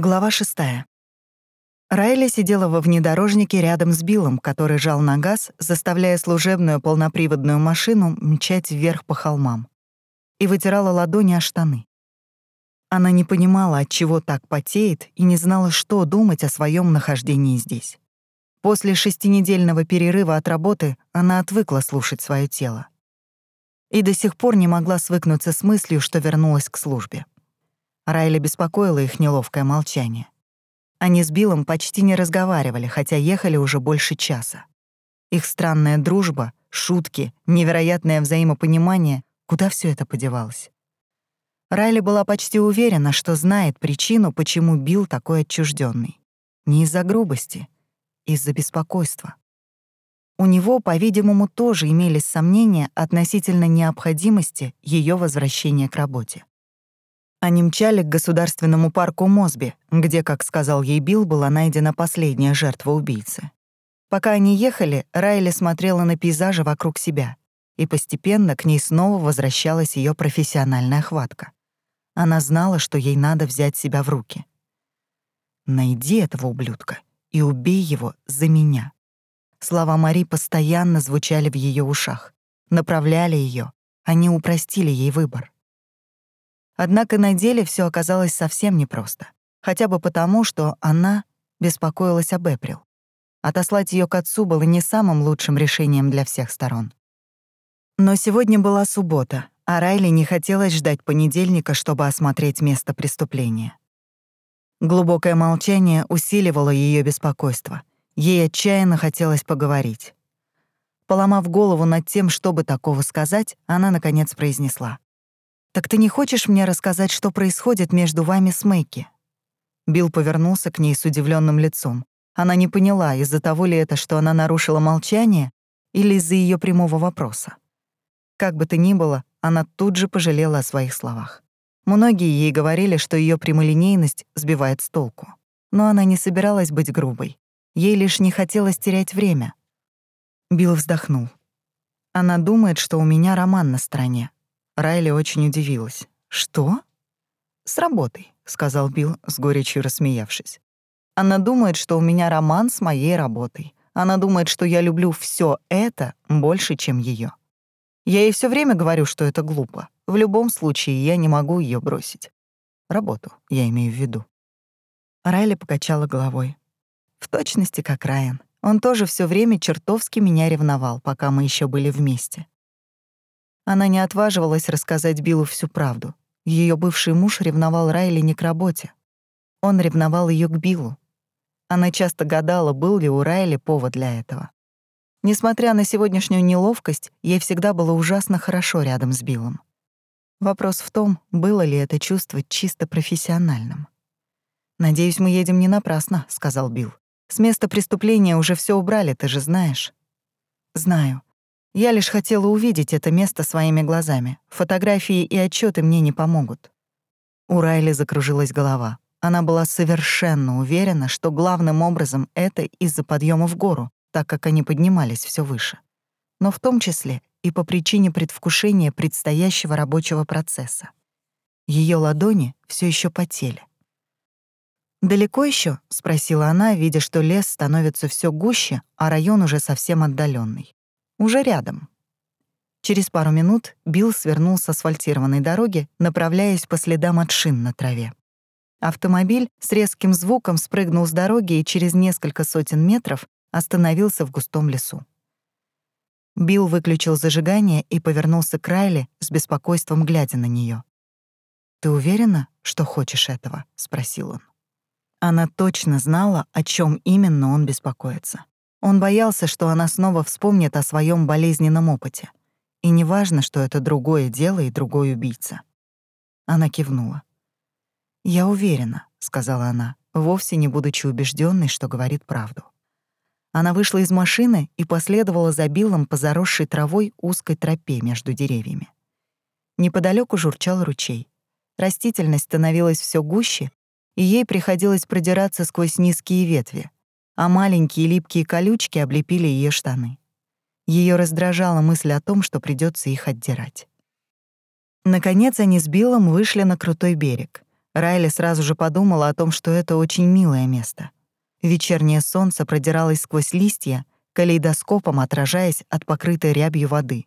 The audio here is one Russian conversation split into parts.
Глава шестая. Райли сидела во внедорожнике рядом с Биллом, который жал на газ, заставляя служебную полноприводную машину мчать вверх по холмам, и вытирала ладони о штаны. Она не понимала, от чего так потеет, и не знала, что думать о своем нахождении здесь. После шестинедельного перерыва от работы она отвыкла слушать свое тело. И до сих пор не могла свыкнуться с мыслью, что вернулась к службе. Райли беспокоило их неловкое молчание. Они с Биллом почти не разговаривали, хотя ехали уже больше часа. Их странная дружба, шутки, невероятное взаимопонимание — куда все это подевалось? Райли была почти уверена, что знает причину, почему Билл такой отчужденный. Не из-за грубости, из-за беспокойства. У него, по-видимому, тоже имелись сомнения относительно необходимости ее возвращения к работе. Они мчали к государственному парку Мосби, где, как сказал ей Билл, была найдена последняя жертва убийцы. Пока они ехали, Райли смотрела на пейзажи вокруг себя, и постепенно к ней снова возвращалась ее профессиональная хватка. Она знала, что ей надо взять себя в руки. «Найди этого ублюдка и убей его за меня». Слова Мари постоянно звучали в ее ушах, направляли ее, они упростили ей выбор. Однако на деле все оказалось совсем непросто. Хотя бы потому, что она беспокоилась об Эприл. Отослать ее к отцу было не самым лучшим решением для всех сторон. Но сегодня была суббота, а Райли не хотелось ждать понедельника, чтобы осмотреть место преступления. Глубокое молчание усиливало ее беспокойство. Ей отчаянно хотелось поговорить. Поломав голову над тем, чтобы такого сказать, она, наконец, произнесла. «Так ты не хочешь мне рассказать, что происходит между вами с Мэйки?» Билл повернулся к ней с удивленным лицом. Она не поняла, из-за того ли это, что она нарушила молчание, или из-за ее прямого вопроса. Как бы то ни было, она тут же пожалела о своих словах. Многие ей говорили, что ее прямолинейность сбивает с толку. Но она не собиралась быть грубой. Ей лишь не хотелось терять время. Билл вздохнул. Она думает, что у меня роман на стороне, Райли очень удивилась. «Что?» «С работой», — сказал Билл, с горечью рассмеявшись. «Она думает, что у меня роман с моей работой. Она думает, что я люблю все это больше, чем ее. Я ей все время говорю, что это глупо. В любом случае, я не могу ее бросить. Работу, я имею в виду». Райли покачала головой. В точности, как Райан. Он тоже все время чертовски меня ревновал, пока мы еще были вместе. Она не отваживалась рассказать Биллу всю правду. Ее бывший муж ревновал Райли не к работе. Он ревновал ее к Биллу. Она часто гадала, был ли у Райли повод для этого. Несмотря на сегодняшнюю неловкость, ей всегда было ужасно хорошо рядом с Биллом. Вопрос в том, было ли это чувство чисто профессиональным. «Надеюсь, мы едем не напрасно», — сказал Билл. «С места преступления уже все убрали, ты же знаешь». «Знаю. Я лишь хотела увидеть это место своими глазами. Фотографии и отчеты мне не помогут. У Райли закружилась голова. Она была совершенно уверена, что главным образом это из-за подъема в гору, так как они поднимались все выше. Но в том числе и по причине предвкушения предстоящего рабочего процесса. Ее ладони все еще потели. «Далеко еще? спросила она, видя, что лес становится все гуще, а район уже совсем отдаленный. Уже рядом. Через пару минут Билл свернул с асфальтированной дороги, направляясь по следам от шин на траве. Автомобиль с резким звуком спрыгнул с дороги и через несколько сотен метров остановился в густом лесу. Билл выключил зажигание и повернулся к Райли с беспокойством, глядя на нее. «Ты уверена, что хочешь этого?» — спросил он. Она точно знала, о чем именно он беспокоится. Он боялся, что она снова вспомнит о своем болезненном опыте. И неважно, что это другое дело и другой убийца. Она кивнула. «Я уверена», — сказала она, вовсе не будучи убежденной, что говорит правду. Она вышла из машины и последовала за Биллом по заросшей травой узкой тропе между деревьями. Неподалеку журчал ручей. Растительность становилась все гуще, и ей приходилось продираться сквозь низкие ветви, а маленькие липкие колючки облепили ее штаны. Ее раздражала мысль о том, что придется их отдирать. Наконец они с Биллом вышли на крутой берег. Райли сразу же подумала о том, что это очень милое место. Вечернее солнце продиралось сквозь листья, калейдоскопом отражаясь от покрытой рябью воды.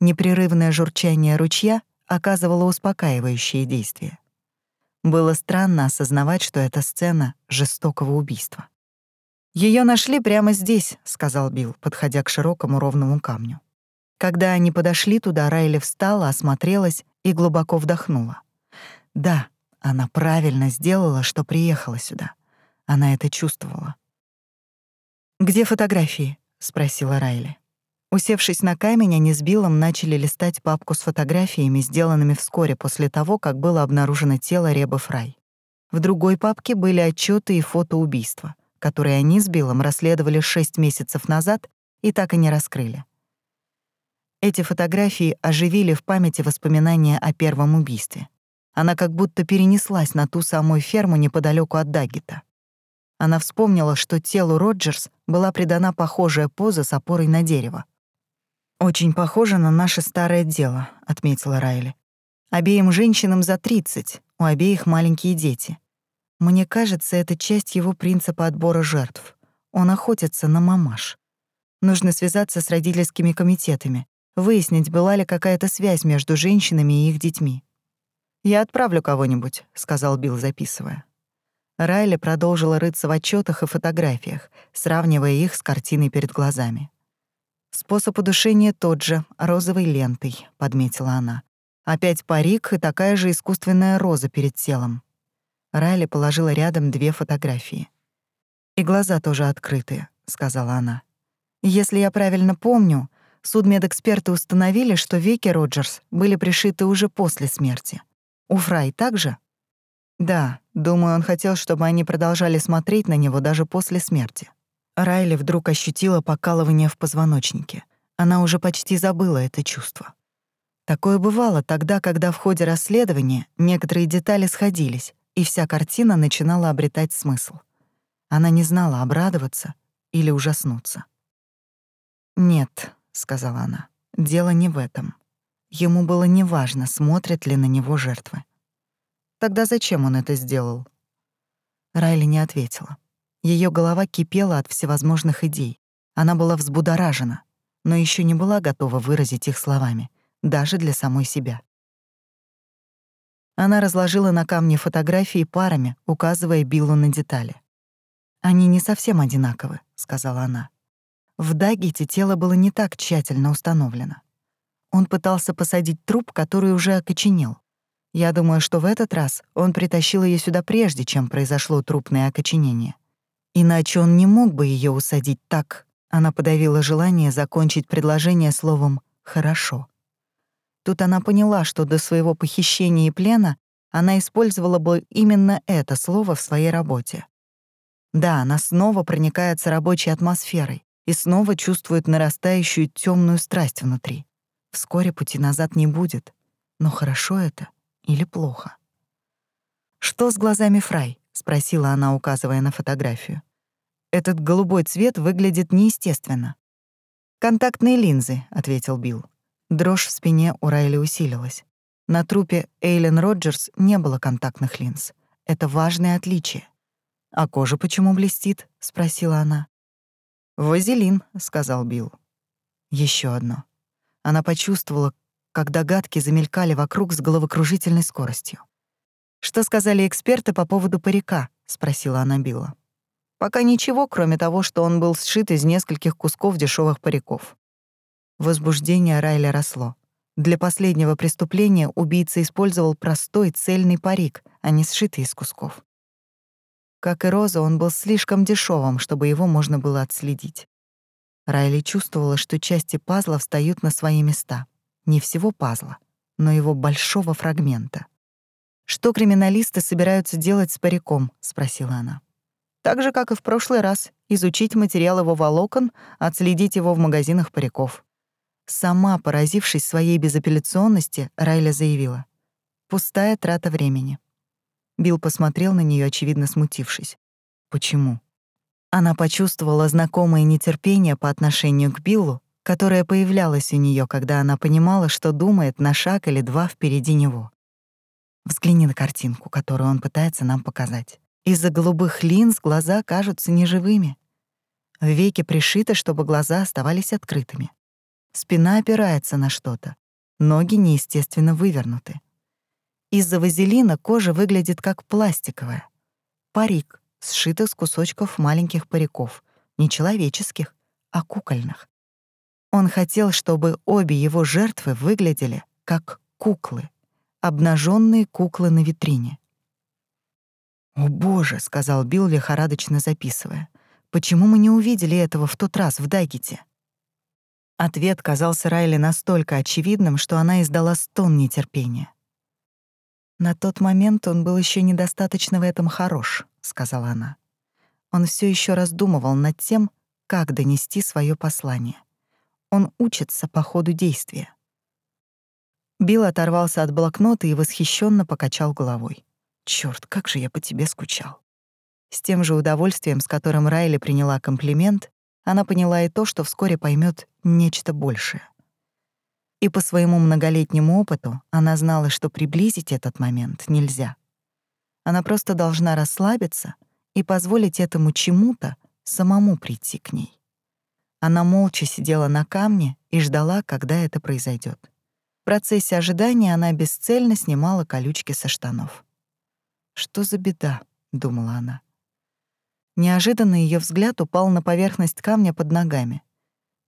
Непрерывное журчание ручья оказывало успокаивающее действие. Было странно осознавать, что это сцена жестокого убийства. Ее нашли прямо здесь», — сказал Билл, подходя к широкому ровному камню. Когда они подошли туда, Райли встала, осмотрелась и глубоко вдохнула. Да, она правильно сделала, что приехала сюда. Она это чувствовала. «Где фотографии?» — спросила Райли. Усевшись на камень, они с Биллом начали листать папку с фотографиями, сделанными вскоре после того, как было обнаружено тело Ребы Фрай. В другой папке были отчеты и фото убийства, которые они с Биллом расследовали шесть месяцев назад и так и не раскрыли. Эти фотографии оживили в памяти воспоминания о первом убийстве. Она как будто перенеслась на ту самую ферму неподалеку от Даггета. Она вспомнила, что телу Роджерс была придана похожая поза с опорой на дерево. «Очень похоже на наше старое дело», — отметила Райли. «Обеим женщинам за 30, у обеих маленькие дети. Мне кажется, это часть его принципа отбора жертв. Он охотится на мамаш. Нужно связаться с родительскими комитетами, выяснить, была ли какая-то связь между женщинами и их детьми. «Я отправлю кого-нибудь», — сказал Билл, записывая. Райли продолжила рыться в отчетах и фотографиях, сравнивая их с картиной перед глазами. «Способ удушения тот же, розовой лентой», — подметила она. «Опять парик и такая же искусственная роза перед телом». Райли положила рядом две фотографии. «И глаза тоже открытые», — сказала она. «Если я правильно помню, судмедэксперты установили, что веки Роджерс были пришиты уже после смерти. У Фрай также?» «Да, думаю, он хотел, чтобы они продолжали смотреть на него даже после смерти». Райли вдруг ощутила покалывание в позвоночнике. Она уже почти забыла это чувство. Такое бывало тогда, когда в ходе расследования некоторые детали сходились, и вся картина начинала обретать смысл. Она не знала, обрадоваться или ужаснуться. «Нет», — сказала она, — «дело не в этом. Ему было неважно, смотрят ли на него жертвы. Тогда зачем он это сделал?» Райли не ответила. Ее голова кипела от всевозможных идей. Она была взбудоражена, но еще не была готова выразить их словами, даже для самой себя. Она разложила на камне фотографии парами, указывая Биллу на детали. «Они не совсем одинаковы», — сказала она. В Даггете тело было не так тщательно установлено. Он пытался посадить труп, который уже окоченел. Я думаю, что в этот раз он притащил ее сюда прежде, чем произошло трупное окоченение. Иначе он не мог бы ее усадить так. Она подавила желание закончить предложение словом «хорошо». Тут она поняла, что до своего похищения и плена она использовала бы именно это слово в своей работе. Да, она снова проникается рабочей атмосферой и снова чувствует нарастающую темную страсть внутри. Вскоре пути назад не будет. Но хорошо это или плохо? «Что с глазами Фрай?» — спросила она, указывая на фотографию. «Этот голубой цвет выглядит неестественно». «Контактные линзы», — ответил Билл. Дрожь в спине у Райли усилилась. На трупе Эйлен Роджерс не было контактных линз. Это важное отличие. «А кожа почему блестит?» — спросила она. «Вазелин», — сказал Билл. Еще одно. Она почувствовала, как догадки замелькали вокруг с головокружительной скоростью. «Что сказали эксперты по поводу парика?» — спросила она Билла. «Пока ничего, кроме того, что он был сшит из нескольких кусков дешевых париков». Возбуждение Райля росло. Для последнего преступления убийца использовал простой цельный парик, а не сшитый из кусков. Как и Роза, он был слишком дешевым, чтобы его можно было отследить. Райли чувствовала, что части пазла встают на свои места. Не всего пазла, но его большого фрагмента. «Что криминалисты собираются делать с париком?» — спросила она. «Так же, как и в прошлый раз, изучить материал его волокон, отследить его в магазинах париков. Сама, поразившись своей безапелляционности, Райля заявила. «Пустая трата времени». Билл посмотрел на нее, очевидно смутившись. «Почему?» Она почувствовала знакомое нетерпение по отношению к Биллу, которое появлялось у нее, когда она понимала, что думает на шаг или два впереди него. Взгляни на картинку, которую он пытается нам показать. Из-за голубых линз глаза кажутся неживыми. Веки пришиты, чтобы глаза оставались открытыми. Спина опирается на что-то. Ноги неестественно вывернуты. Из-за вазелина кожа выглядит как пластиковая. Парик, сшит из кусочков маленьких париков, не человеческих, а кукольных. Он хотел, чтобы обе его жертвы выглядели как куклы, обнаженные куклы на витрине. «О, Боже!» — сказал Билл, лихорадочно записывая. «Почему мы не увидели этого в тот раз в Даггете?» Ответ казался Райли настолько очевидным, что она издала стон нетерпения. «На тот момент он был еще недостаточно в этом хорош», — сказала она. Он все еще раздумывал над тем, как донести свое послание. Он учится по ходу действия. Билл оторвался от блокнота и восхищенно покачал головой. Черт, как же я по тебе скучал. С тем же удовольствием, с которым Райли приняла комплимент, она поняла и то, что вскоре поймет нечто большее. И по своему многолетнему опыту она знала, что приблизить этот момент нельзя. Она просто должна расслабиться и позволить этому чему-то самому прийти к ней. Она молча сидела на камне и ждала, когда это произойдет. В процессе ожидания она бесцельно снимала колючки со штанов. «Что за беда?» — думала она. Неожиданно ее взгляд упал на поверхность камня под ногами.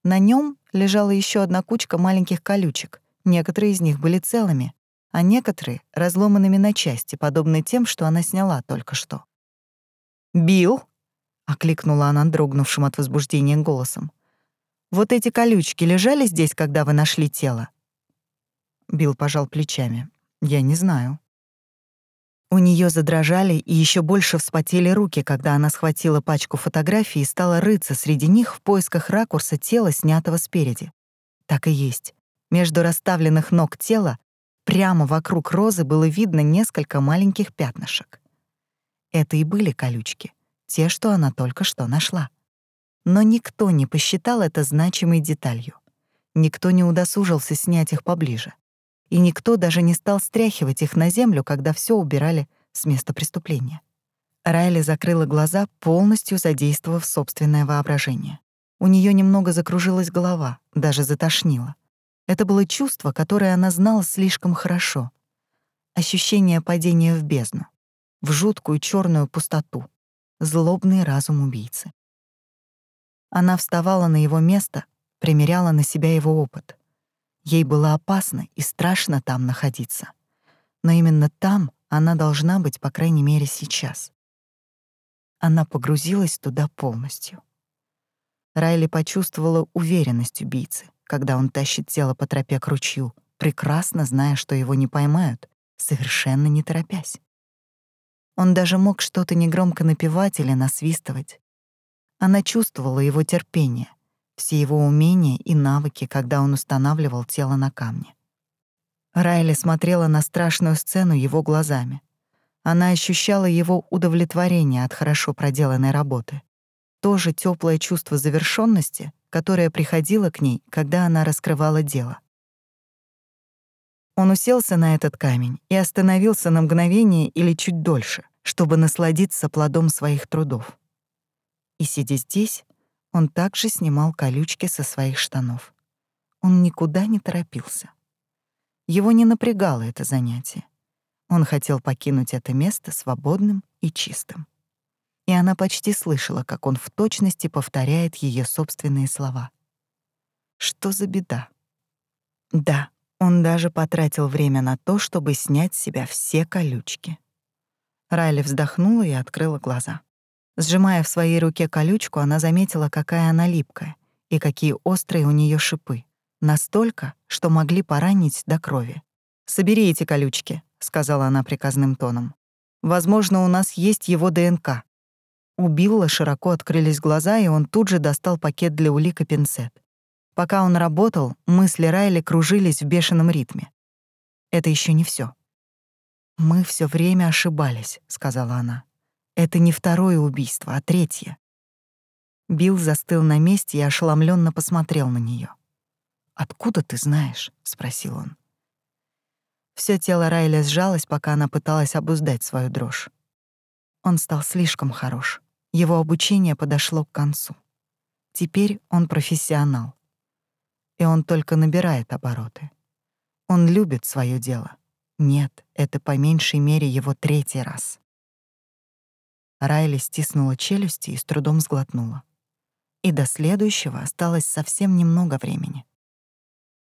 На нем лежала еще одна кучка маленьких колючек. Некоторые из них были целыми, а некоторые — разломанными на части, подобные тем, что она сняла только что. «Билл!» — окликнула она дрогнувшим от возбуждения голосом. «Вот эти колючки лежали здесь, когда вы нашли тело?» Билл пожал плечами. «Я не знаю». У нее задрожали и еще больше вспотели руки, когда она схватила пачку фотографий и стала рыться среди них в поисках ракурса тела, снятого спереди. Так и есть. Между расставленных ног тела прямо вокруг розы было видно несколько маленьких пятнышек. Это и были колючки, те, что она только что нашла. Но никто не посчитал это значимой деталью. Никто не удосужился снять их поближе и никто даже не стал стряхивать их на землю, когда все убирали с места преступления. Райли закрыла глаза, полностью задействовав собственное воображение. У нее немного закружилась голова, даже затошнило. Это было чувство, которое она знала слишком хорошо. Ощущение падения в бездну, в жуткую черную пустоту, злобный разум убийцы. Она вставала на его место, примеряла на себя его опыт — Ей было опасно и страшно там находиться. Но именно там она должна быть, по крайней мере, сейчас. Она погрузилась туда полностью. Райли почувствовала уверенность убийцы, когда он тащит тело по тропе к ручью, прекрасно зная, что его не поймают, совершенно не торопясь. Он даже мог что-то негромко напевать или насвистывать. Она чувствовала его терпение — все его умения и навыки, когда он устанавливал тело на камне. Райли смотрела на страшную сцену его глазами. Она ощущала его удовлетворение от хорошо проделанной работы. То же тёплое чувство завершенности, которое приходило к ней, когда она раскрывала дело. Он уселся на этот камень и остановился на мгновение или чуть дольше, чтобы насладиться плодом своих трудов. И сидя здесь, он также снимал колючки со своих штанов. Он никуда не торопился. Его не напрягало это занятие. Он хотел покинуть это место свободным и чистым. И она почти слышала, как он в точности повторяет ее собственные слова. Что за беда? Да, он даже потратил время на то, чтобы снять с себя все колючки. Райли вздохнула и открыла глаза. Сжимая в своей руке колючку, она заметила, какая она липкая и какие острые у нее шипы. Настолько, что могли поранить до крови. «Собери эти колючки», — сказала она приказным тоном. «Возможно, у нас есть его ДНК». У Билла широко открылись глаза, и он тут же достал пакет для улик и пинцет. Пока он работал, мысли Райли кружились в бешеном ритме. Это еще не все. «Мы все время ошибались», — сказала она. Это не второе убийство, а третье. Билл застыл на месте и ошеломленно посмотрел на нее. «Откуда ты знаешь?» — спросил он. Всё тело Райли сжалось, пока она пыталась обуздать свою дрожь. Он стал слишком хорош. Его обучение подошло к концу. Теперь он профессионал. И он только набирает обороты. Он любит свое дело. Нет, это по меньшей мере его третий раз. Райли стиснула челюсти и с трудом сглотнула. И до следующего осталось совсем немного времени.